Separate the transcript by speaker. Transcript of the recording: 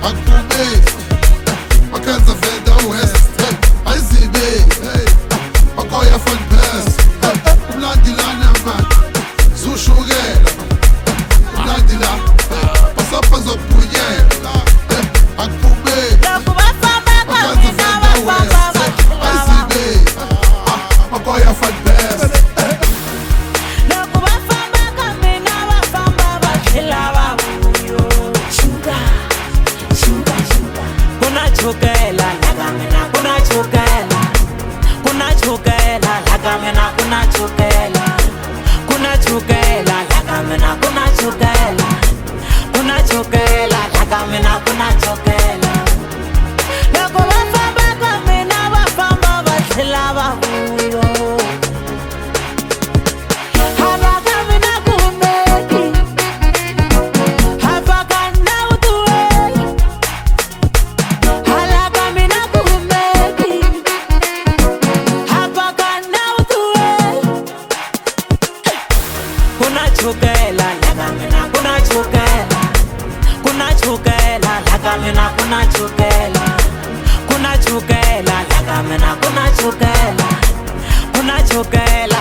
Speaker 1: Ak Mimi nakunachuka hela kuna chukela laka mina kuna chukela. Kuna chukela laka mina kuna chukela. Kuna chukela laka mina kuna chukela kuna chukela